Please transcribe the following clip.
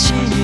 watching. you